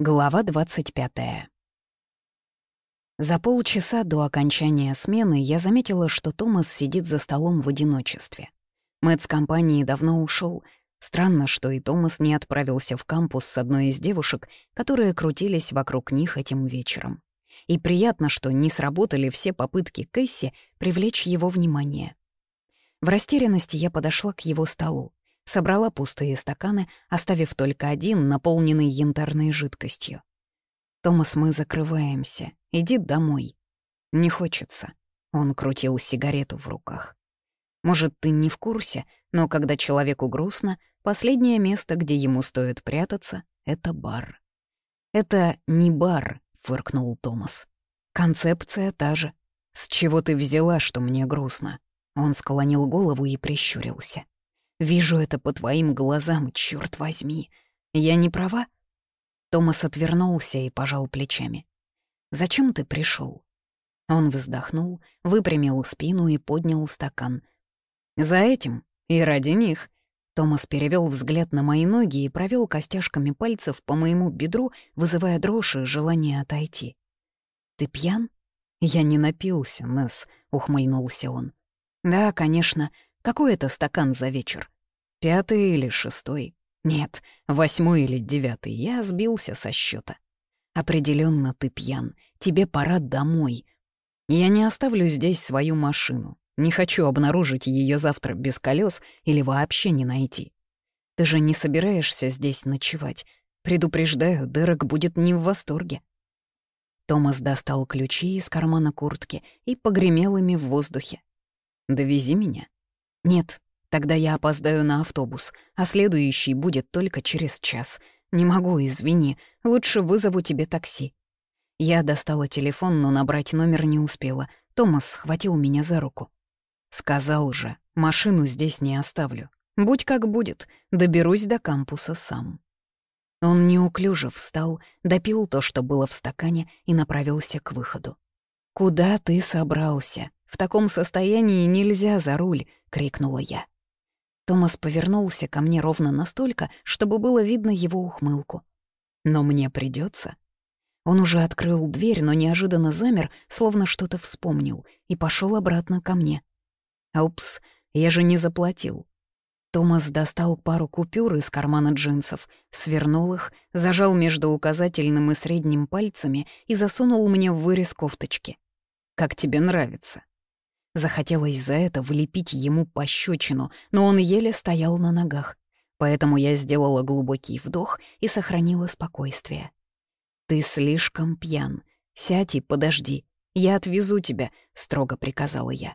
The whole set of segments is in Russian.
Глава 25. За полчаса до окончания смены я заметила, что Томас сидит за столом в одиночестве. Мэтт с компании давно ушел. Странно, что и Томас не отправился в кампус с одной из девушек, которые крутились вокруг них этим вечером. И приятно, что не сработали все попытки Кэсси привлечь его внимание. В растерянности я подошла к его столу собрала пустые стаканы, оставив только один, наполненный янтарной жидкостью. «Томас, мы закрываемся. Иди домой». «Не хочется». Он крутил сигарету в руках. «Может, ты не в курсе, но когда человеку грустно, последнее место, где ему стоит прятаться, — это бар». «Это не бар», — фыркнул Томас. «Концепция та же. С чего ты взяла, что мне грустно?» Он склонил голову и прищурился. Вижу это по твоим глазам, черт возьми. Я не права?» Томас отвернулся и пожал плечами. «Зачем ты пришел? Он вздохнул, выпрямил спину и поднял стакан. «За этим и ради них». Томас перевел взгляд на мои ноги и провел костяшками пальцев по моему бедру, вызывая дрожь и желание отойти. «Ты пьян?» «Я не напился, Несс», — ухмыльнулся он. «Да, конечно. Какой это стакан за вечер? Пятый или шестой? Нет, восьмой или девятый. Я сбился со счета. Определенно ты пьян. Тебе пора домой. Я не оставлю здесь свою машину. Не хочу обнаружить ее завтра без колес или вообще не найти. Ты же не собираешься здесь ночевать. Предупреждаю, Дерек будет не в восторге. Томас достал ключи из кармана куртки и погремел ими в воздухе. «Довези меня». «Нет, Тогда я опоздаю на автобус, а следующий будет только через час. Не могу, извини, лучше вызову тебе такси». Я достала телефон, но набрать номер не успела. Томас схватил меня за руку. «Сказал же, машину здесь не оставлю. Будь как будет, доберусь до кампуса сам». Он неуклюже встал, допил то, что было в стакане, и направился к выходу. «Куда ты собрался? В таком состоянии нельзя за руль!» — крикнула я. Томас повернулся ко мне ровно настолько, чтобы было видно его ухмылку. «Но мне придется. Он уже открыл дверь, но неожиданно замер, словно что-то вспомнил, и пошел обратно ко мне. «Упс, я же не заплатил». Томас достал пару купюр из кармана джинсов, свернул их, зажал между указательным и средним пальцами и засунул мне в вырез кофточки. «Как тебе нравится?» Захотелось за это влепить ему пощечину, но он еле стоял на ногах. Поэтому я сделала глубокий вдох и сохранила спокойствие. «Ты слишком пьян. Сядь и подожди. Я отвезу тебя», — строго приказала я.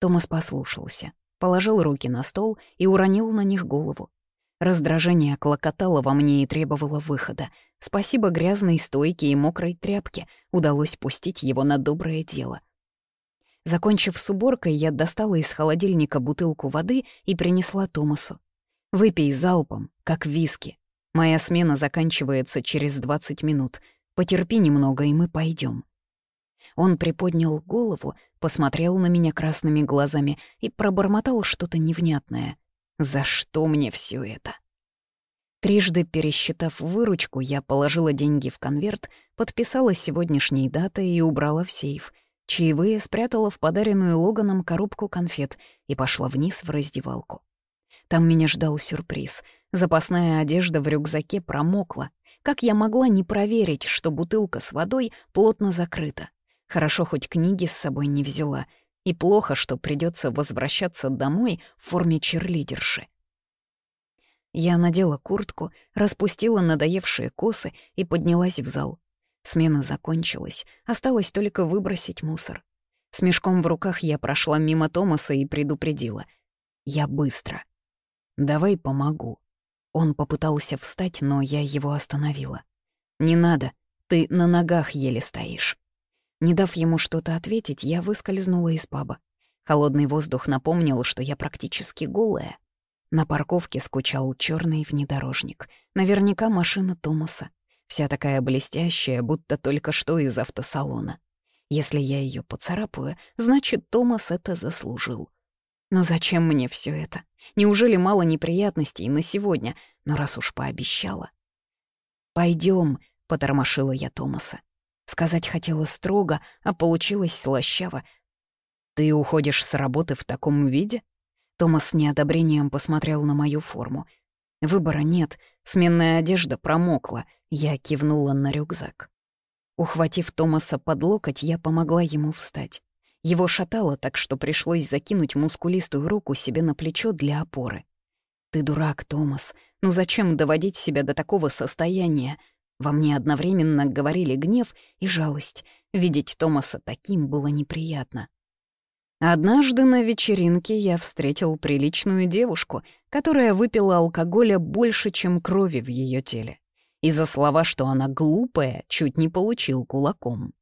Томас послушался, положил руки на стол и уронил на них голову. Раздражение клокотало во мне и требовало выхода. Спасибо грязной стойке и мокрой тряпке удалось пустить его на доброе дело — Закончив с уборкой, я достала из холодильника бутылку воды и принесла Томасу. «Выпей залпом, как виски. Моя смена заканчивается через 20 минут. Потерпи немного, и мы пойдем. Он приподнял голову, посмотрел на меня красными глазами и пробормотал что-то невнятное. «За что мне все это?» Трижды пересчитав выручку, я положила деньги в конверт, подписала сегодняшней датой и убрала в сейф — Чаевые спрятала в подаренную Логаном коробку конфет и пошла вниз в раздевалку. Там меня ждал сюрприз. Запасная одежда в рюкзаке промокла. Как я могла не проверить, что бутылка с водой плотно закрыта? Хорошо, хоть книги с собой не взяла. И плохо, что придется возвращаться домой в форме черлидерши. Я надела куртку, распустила надоевшие косы и поднялась в зал. Смена закончилась, осталось только выбросить мусор. С мешком в руках я прошла мимо Томаса и предупредила. «Я быстро. Давай помогу». Он попытался встать, но я его остановила. «Не надо, ты на ногах еле стоишь». Не дав ему что-то ответить, я выскользнула из паба. Холодный воздух напомнил, что я практически голая. На парковке скучал черный внедорожник. Наверняка машина Томаса вся такая блестящая, будто только что из автосалона. Если я ее поцарапаю, значит, Томас это заслужил. Но зачем мне все это? Неужели мало неприятностей на сегодня? Но раз уж пообещала. Пойдем, потормошила я Томаса. Сказать хотела строго, а получилось слащаво. «Ты уходишь с работы в таком виде?» Томас с неодобрением посмотрел на мою форму. Выбора нет, сменная одежда промокла. Я кивнула на рюкзак. Ухватив Томаса под локоть, я помогла ему встать. Его шатало так, что пришлось закинуть мускулистую руку себе на плечо для опоры. «Ты дурак, Томас. Ну зачем доводить себя до такого состояния?» Во мне одновременно говорили гнев и жалость. Видеть Томаса таким было неприятно. Однажды на вечеринке я встретил приличную девушку, которая выпила алкоголя больше, чем крови в ее теле. И за слова, что она глупая, чуть не получил кулаком.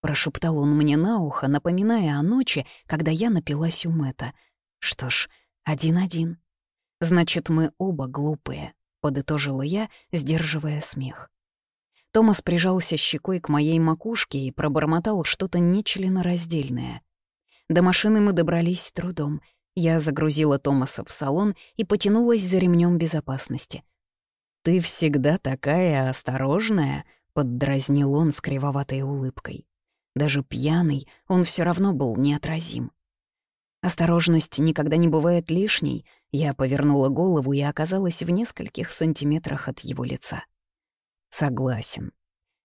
Прошептал он мне на ухо, напоминая о ночи, когда я напилась у Мэтта. Что ж, один-один. Значит, мы оба глупые, подытожила я, сдерживая смех. Томас прижался щекой к моей макушке и пробормотал что-то нечленораздельное — до машины мы добрались с трудом. Я загрузила Томаса в салон и потянулась за ремнем безопасности. «Ты всегда такая осторожная», — поддразнил он с кривоватой улыбкой. Даже пьяный он все равно был неотразим. Осторожность никогда не бывает лишней. Я повернула голову и оказалась в нескольких сантиметрах от его лица. Согласен.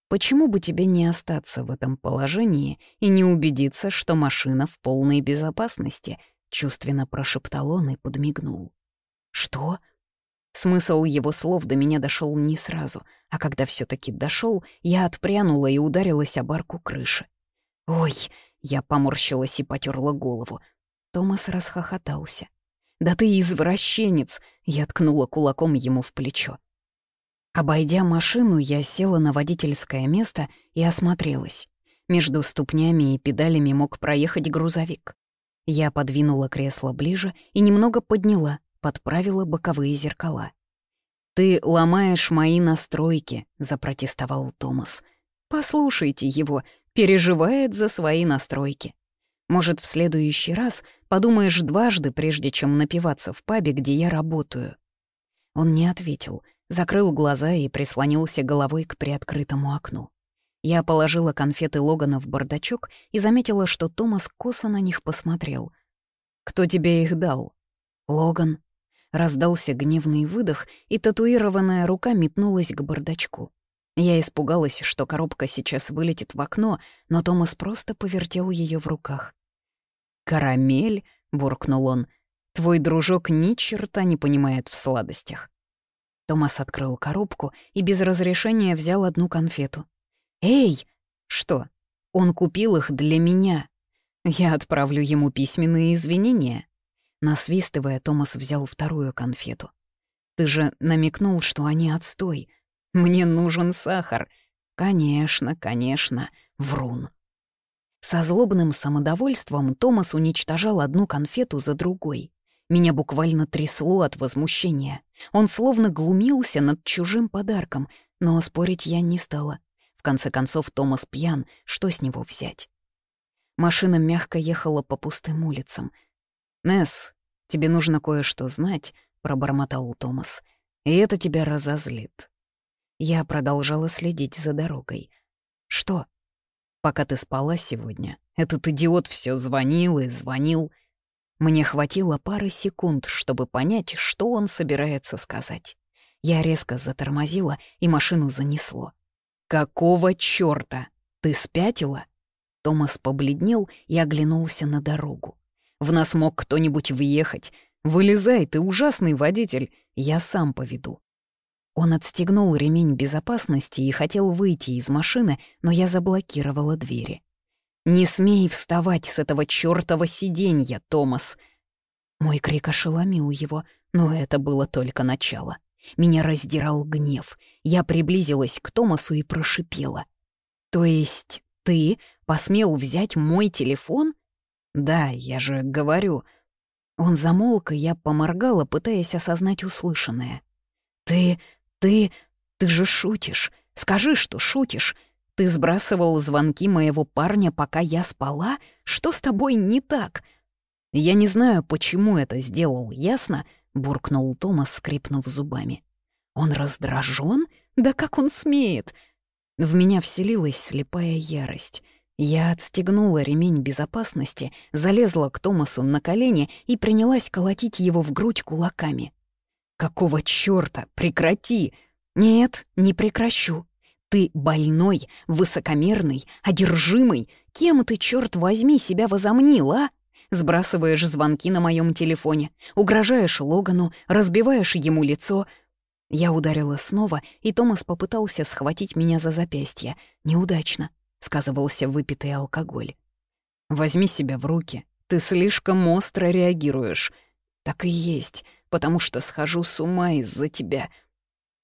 Почему бы тебе не остаться в этом положении и не убедиться, что машина в полной безопасности?» — чувственно прошептал он и подмигнул. «Что?» Смысл его слов до меня дошел не сразу, а когда все таки дошел, я отпрянула и ударилась об арку крыши. «Ой!» — я поморщилась и потерла голову. Томас расхохотался. «Да ты извращенец!» — я ткнула кулаком ему в плечо. Обойдя машину, я села на водительское место и осмотрелась. Между ступнями и педалями мог проехать грузовик. Я подвинула кресло ближе и немного подняла, подправила боковые зеркала. «Ты ломаешь мои настройки», — запротестовал Томас. «Послушайте его, переживает за свои настройки. Может, в следующий раз подумаешь дважды, прежде чем напиваться в пабе, где я работаю». Он не ответил — закрыл глаза и прислонился головой к приоткрытому окну. Я положила конфеты Логана в бардачок и заметила, что Томас косо на них посмотрел. «Кто тебе их дал?» «Логан». Раздался гневный выдох, и татуированная рука метнулась к бардачку. Я испугалась, что коробка сейчас вылетит в окно, но Томас просто повертел ее в руках. «Карамель?» — буркнул он. «Твой дружок ни черта не понимает в сладостях. Томас открыл коробку и без разрешения взял одну конфету. «Эй!» «Что? Он купил их для меня. Я отправлю ему письменные извинения». Насвистывая, Томас взял вторую конфету. «Ты же намекнул, что они отстой. Мне нужен сахар». «Конечно, конечно, врун». Со злобным самодовольством Томас уничтожал одну конфету за другой. Меня буквально трясло от возмущения. Он словно глумился над чужим подарком, но спорить я не стала. В конце концов, Томас пьян, что с него взять? Машина мягко ехала по пустым улицам. «Несс, тебе нужно кое-что знать», — пробормотал Томас. «И это тебя разозлит». Я продолжала следить за дорогой. «Что?» «Пока ты спала сегодня, этот идиот все звонил и звонил». Мне хватило пары секунд, чтобы понять, что он собирается сказать. Я резко затормозила, и машину занесло. «Какого чёрта? Ты спятила?» Томас побледнел и оглянулся на дорогу. «В нас мог кто-нибудь въехать. Вылезай, ты ужасный водитель, я сам поведу». Он отстегнул ремень безопасности и хотел выйти из машины, но я заблокировала двери. «Не смей вставать с этого чёртова сиденья, Томас!» Мой крик ошеломил его, но это было только начало. Меня раздирал гнев. Я приблизилась к Томасу и прошипела. «То есть ты посмел взять мой телефон?» «Да, я же говорю». Он замолк, и я поморгала, пытаясь осознать услышанное. «Ты... ты... ты же шутишь. Скажи, что шутишь. Ты сбрасывал звонки моего парня, пока я спала? Что с тобой не так?» «Я не знаю, почему это сделал, ясно?» — буркнул Томас, скрипнув зубами. «Он раздражен? Да как он смеет? В меня вселилась слепая ярость. Я отстегнула ремень безопасности, залезла к Томасу на колени и принялась колотить его в грудь кулаками. «Какого чёрта? Прекрати!» «Нет, не прекращу. Ты больной, высокомерный, одержимый. Кем ты, черт возьми, себя возомнил, а? Сбрасываешь звонки на моем телефоне, угрожаешь Логану, разбиваешь ему лицо. Я ударила снова, и Томас попытался схватить меня за запястье. Неудачно, сказывался выпитый алкоголь. Возьми себя в руки. Ты слишком остро реагируешь. Так и есть, потому что схожу с ума из-за тебя.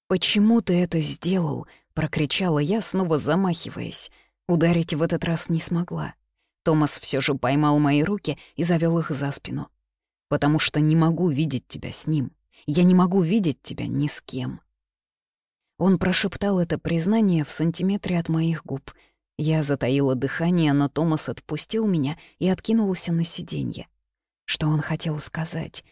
Почему ты это сделал? Прокричала я, снова замахиваясь. Ударить в этот раз не смогла. Томас все же поймал мои руки и завел их за спину. «Потому что не могу видеть тебя с ним. Я не могу видеть тебя ни с кем». Он прошептал это признание в сантиметре от моих губ. Я затаила дыхание, но Томас отпустил меня и откинулся на сиденье. Что он хотел сказать?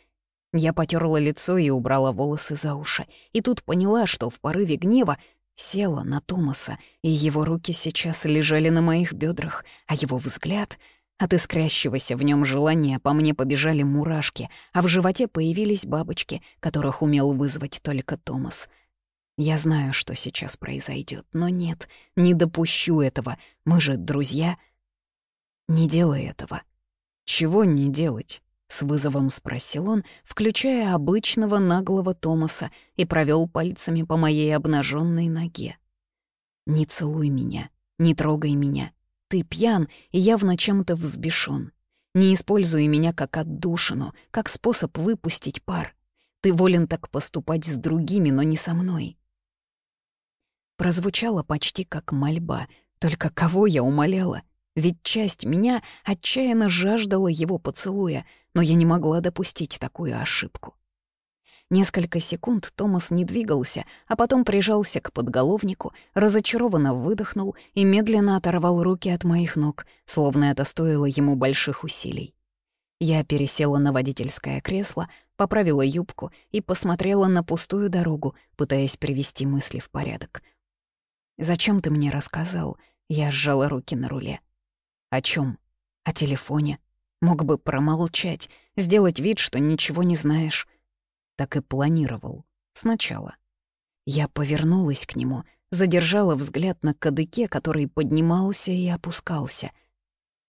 Я потерла лицо и убрала волосы за уши, и тут поняла, что в порыве гнева Села на Томаса, и его руки сейчас лежали на моих бедрах, а его взгляд... От искрящегося в нем желания по мне побежали мурашки, а в животе появились бабочки, которых умел вызвать только Томас. Я знаю, что сейчас произойдет, но нет, не допущу этого. Мы же друзья. Не делай этого. Чего не делать? С вызовом спросил он, включая обычного наглого Томаса, и провел пальцами по моей обнаженной ноге. «Не целуй меня, не трогай меня. Ты пьян и явно чем-то взбешен. Не используй меня как отдушину, как способ выпустить пар. Ты волен так поступать с другими, но не со мной». Прозвучало почти как мольба, только кого я умоляла? Ведь часть меня отчаянно жаждала его поцелуя, но я не могла допустить такую ошибку. Несколько секунд Томас не двигался, а потом прижался к подголовнику, разочарованно выдохнул и медленно оторвал руки от моих ног, словно это стоило ему больших усилий. Я пересела на водительское кресло, поправила юбку и посмотрела на пустую дорогу, пытаясь привести мысли в порядок. «Зачем ты мне рассказал?» Я сжала руки на руле. О чем? О телефоне. Мог бы промолчать, сделать вид, что ничего не знаешь. Так и планировал. Сначала. Я повернулась к нему, задержала взгляд на кадыке, который поднимался и опускался.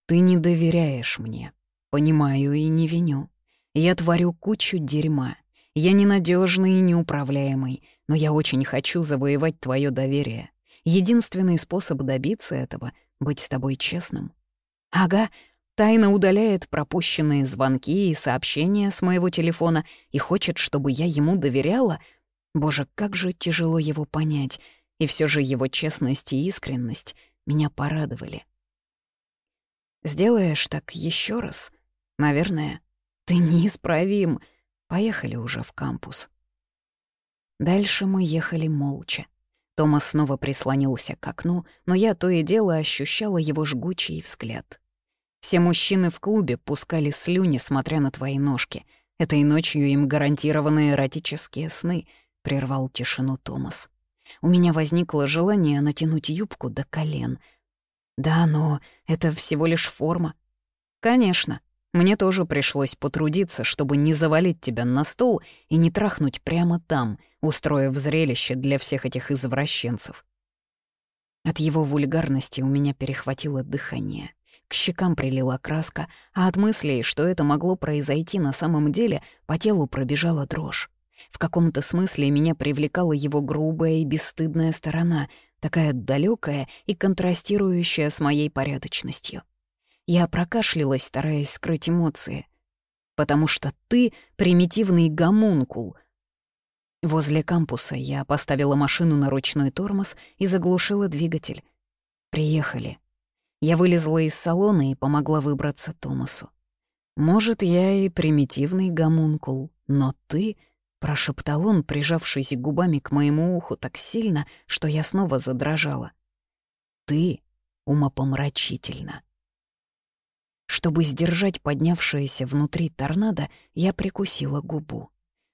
«Ты не доверяешь мне. Понимаю и не виню. Я творю кучу дерьма. Я ненадежный и неуправляемый, но я очень хочу завоевать твое доверие. Единственный способ добиться этого — быть с тобой честным. Ага, тайно удаляет пропущенные звонки и сообщения с моего телефона и хочет, чтобы я ему доверяла. Боже, как же тяжело его понять. И все же его честность и искренность меня порадовали. Сделаешь так еще раз? Наверное. Ты неисправим. Поехали уже в кампус. Дальше мы ехали молча. Томас снова прислонился к окну, но я то и дело ощущала его жгучий взгляд. Все мужчины в клубе пускали слюни, смотря на твои ножки. Этой ночью им гарантированы эротические сны, — прервал тишину Томас. У меня возникло желание натянуть юбку до колен. Да, но это всего лишь форма. Конечно, мне тоже пришлось потрудиться, чтобы не завалить тебя на стол и не трахнуть прямо там, устроив зрелище для всех этих извращенцев. От его вульгарности у меня перехватило дыхание. К щекам прилила краска, а от мыслей, что это могло произойти на самом деле, по телу пробежала дрожь. В каком-то смысле меня привлекала его грубая и бесстыдная сторона, такая далекая и контрастирующая с моей порядочностью. Я прокашлялась, стараясь скрыть эмоции. «Потому что ты — примитивный гомункул». Возле кампуса я поставила машину на ручной тормоз и заглушила двигатель. «Приехали», я вылезла из салона и помогла выбраться Томасу. «Может, я и примитивный гомункул, но ты...» — прошептал он, прижавшись губами к моему уху так сильно, что я снова задрожала. «Ты умопомрачительно». Чтобы сдержать поднявшееся внутри торнадо, я прикусила губу.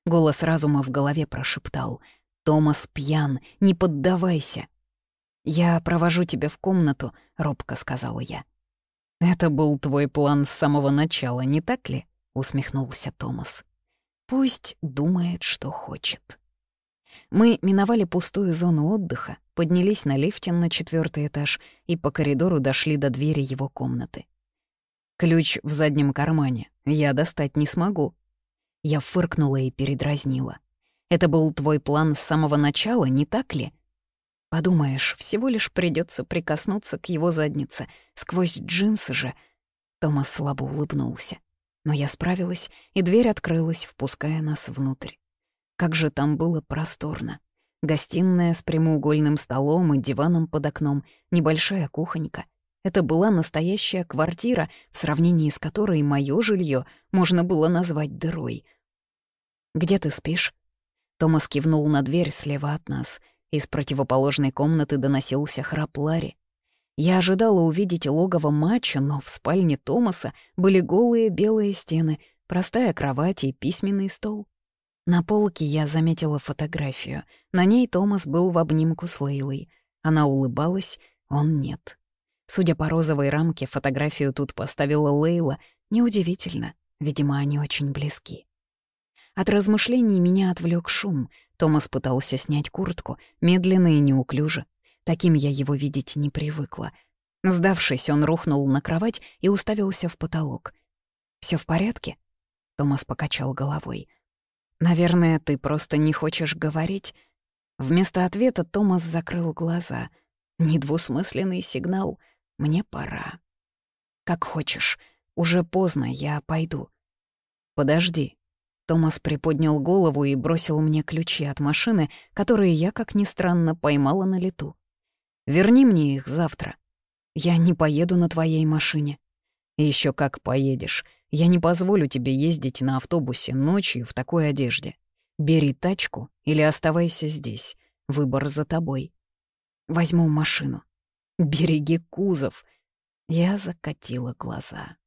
Голос разума в голове прошептал Томас пьян, не поддавайся. «Я провожу тебя в комнату», — робко сказала я. «Это был твой план с самого начала, не так ли?» — усмехнулся Томас. «Пусть думает, что хочет». Мы миновали пустую зону отдыха, поднялись на лифте на четвертый этаж и по коридору дошли до двери его комнаты. «Ключ в заднем кармане. Я достать не смогу». Я фыркнула и передразнила. «Это был твой план с самого начала, не так ли?» Подумаешь, всего лишь придется прикоснуться к его заднице, сквозь джинсы же. Томас слабо улыбнулся. Но я справилась, и дверь открылась, впуская нас внутрь. Как же там было просторно. Гостиная с прямоугольным столом и диваном под окном, небольшая кухонька. Это была настоящая квартира, в сравнении с которой мое жилье можно было назвать дырой. «Где ты спишь?» Томас кивнул на дверь слева от нас. Из противоположной комнаты доносился храп Ларри. Я ожидала увидеть логово матча, но в спальне Томаса были голые белые стены, простая кровать и письменный стол. На полке я заметила фотографию. На ней Томас был в обнимку с Лейлой. Она улыбалась, он нет. Судя по розовой рамке, фотографию тут поставила Лейла. Неудивительно, видимо, они очень близки. От размышлений меня отвлек шум. Томас пытался снять куртку, медленно и неуклюже. Таким я его видеть не привыкла. Сдавшись, он рухнул на кровать и уставился в потолок. Все в порядке?» Томас покачал головой. «Наверное, ты просто не хочешь говорить?» Вместо ответа Томас закрыл глаза. Недвусмысленный сигнал. «Мне пора». «Как хочешь. Уже поздно, я пойду». «Подожди». Томас приподнял голову и бросил мне ключи от машины, которые я, как ни странно, поймала на лету. «Верни мне их завтра. Я не поеду на твоей машине». Еще как поедешь. Я не позволю тебе ездить на автобусе ночью в такой одежде. Бери тачку или оставайся здесь. Выбор за тобой. Возьму машину. Береги кузов. Я закатила глаза.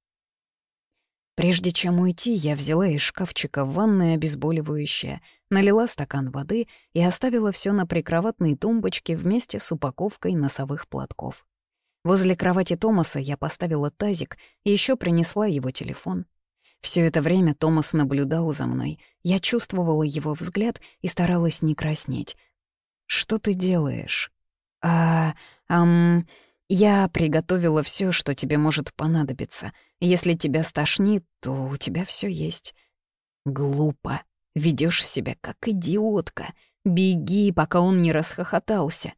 Прежде чем уйти, я взяла из шкафчика в ванной обезболивающее, налила стакан воды и оставила все на прикроватной тумбочке вместе с упаковкой носовых платков. Возле кровати Томаса я поставила тазик и еще принесла его телефон. Все это время Томас наблюдал за мной. Я чувствовала его взгляд и старалась не краснеть. «Что ты делаешь?» «А... ам... Я приготовила все, что тебе может понадобиться. Если тебя стошнит, то у тебя все есть». «Глупо. Ведешь себя как идиотка. Беги, пока он не расхохотался».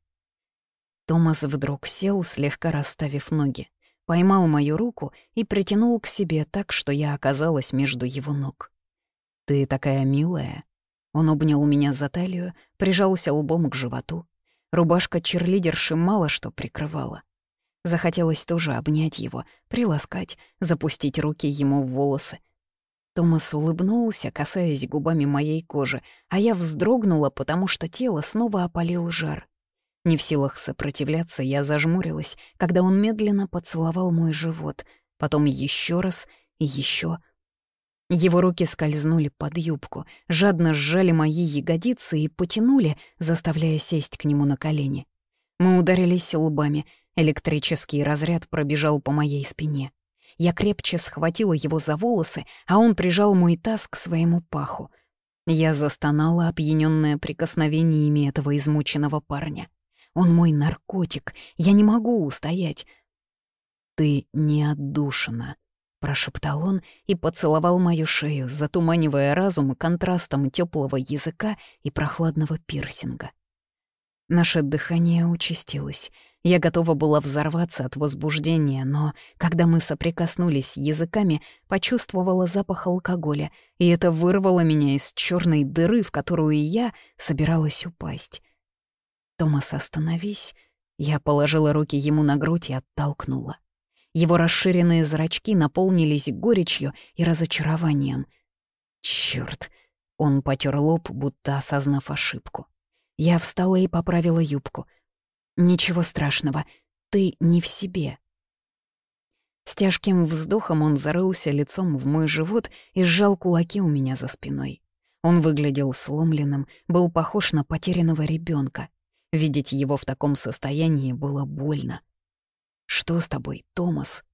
Томас вдруг сел, слегка расставив ноги, поймал мою руку и притянул к себе так, что я оказалась между его ног. «Ты такая милая». Он обнял меня за талию, прижался лбом к животу. Рубашка черлидерши мало что прикрывала. Захотелось тоже обнять его, приласкать, запустить руки ему в волосы. Томас улыбнулся, касаясь губами моей кожи, а я вздрогнула, потому что тело снова опалил жар. Не в силах сопротивляться, я зажмурилась, когда он медленно поцеловал мой живот, потом еще раз и еще. Его руки скользнули под юбку, жадно сжали мои ягодицы и потянули, заставляя сесть к нему на колени. Мы ударились лбами, электрический разряд пробежал по моей спине. Я крепче схватила его за волосы, а он прижал мой таз к своему паху. Я застонала, опьянённая прикосновениями этого измученного парня. Он мой наркотик. Я не могу устоять. «Ты не отдушина», — прошептал он и поцеловал мою шею, затуманивая разум контрастом теплого языка и прохладного пирсинга. Наше дыхание участилось. Я готова была взорваться от возбуждения, но когда мы соприкоснулись языками, почувствовала запах алкоголя, и это вырвало меня из черной дыры, в которую я собиралась упасть. «Томас, остановись!» Я положила руки ему на грудь и оттолкнула. Его расширенные зрачки наполнились горечью и разочарованием. Черт! Он потер лоб, будто осознав ошибку. Я встала и поправила юбку. «Ничего страшного, ты не в себе». С тяжким вздохом он зарылся лицом в мой живот и сжал кулаки у меня за спиной. Он выглядел сломленным, был похож на потерянного ребенка. Видеть его в таком состоянии было больно. «Что с тобой, Томас?»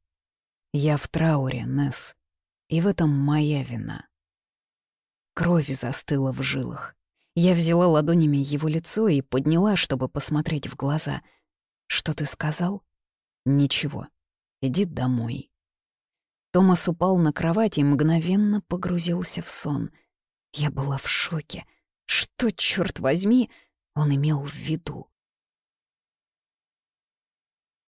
«Я в трауре, Несс, и в этом моя вина». Кровь застыла в жилах. Я взяла ладонями его лицо и подняла, чтобы посмотреть в глаза. «Что ты сказал?» «Ничего. Иди домой». Томас упал на кровать и мгновенно погрузился в сон. Я была в шоке. Что, черт возьми, он имел в виду?